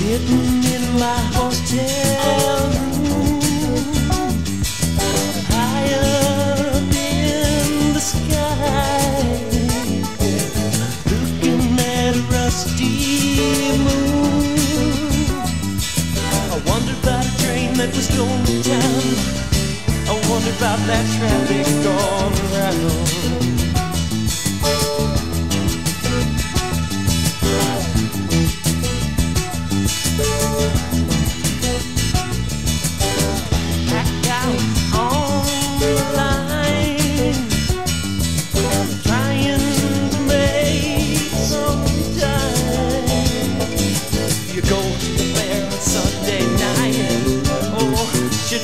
Sitting in my hotel it was going down. I wonder about that traffic gone around.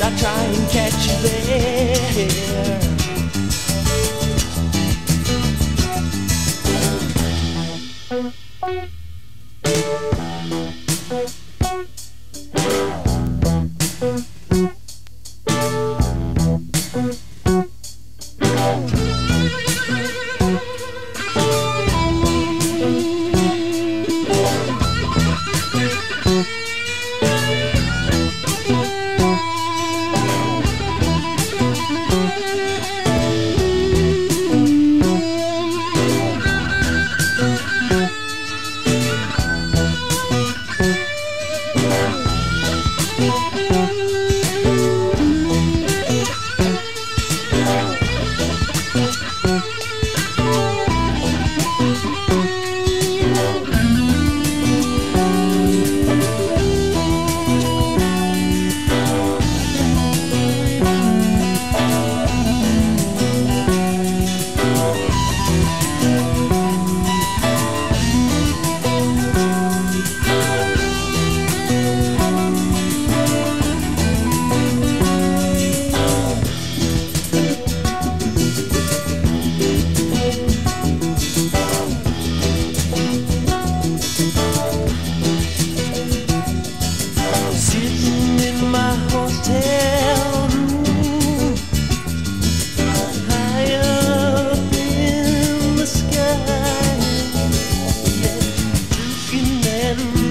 I try and catch you there.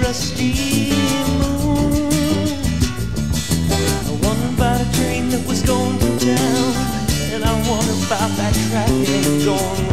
rusty moon. I wonder about a train that was going to town, and I wonder about that traffic going.